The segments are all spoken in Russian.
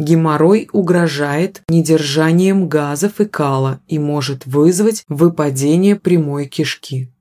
Геморрой угрожает недержанием газов и кала и может вызвать выпадение прямой кишки.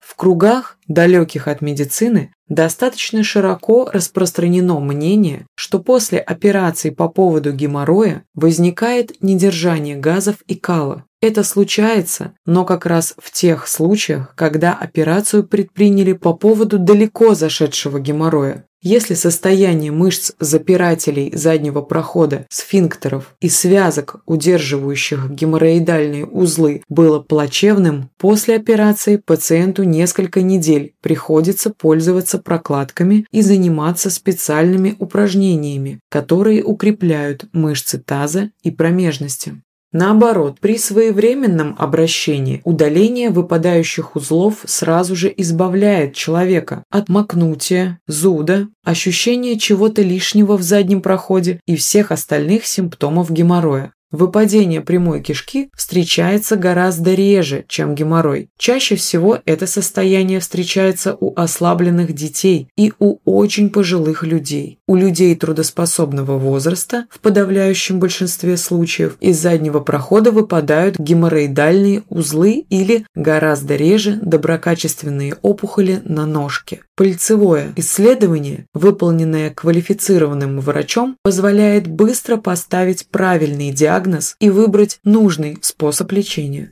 В кругах, далеких от медицины, достаточно широко распространено мнение, что после операции по поводу геморроя возникает недержание газов и кала. Это случается, но как раз в тех случаях, когда операцию предприняли по поводу далеко зашедшего геморроя. Если состояние мышц запирателей заднего прохода, сфинктеров и связок, удерживающих геморроидальные узлы, было плачевным, после операции пациенту несколько недель приходится пользоваться прокладками и заниматься специальными упражнениями, которые укрепляют мышцы таза и промежности. Наоборот, при своевременном обращении удаление выпадающих узлов сразу же избавляет человека от макнутия, зуда, ощущения чего-то лишнего в заднем проходе и всех остальных симптомов геморроя. Выпадение прямой кишки встречается гораздо реже, чем геморрой. Чаще всего это состояние встречается у ослабленных детей и у очень пожилых людей. У людей трудоспособного возраста в подавляющем большинстве случаев из заднего прохода выпадают геморроидальные узлы или, гораздо реже, доброкачественные опухоли на ножке. Пыльцевое исследование, выполненное квалифицированным врачом, позволяет быстро поставить правильный диагноз и выбрать нужный способ лечения.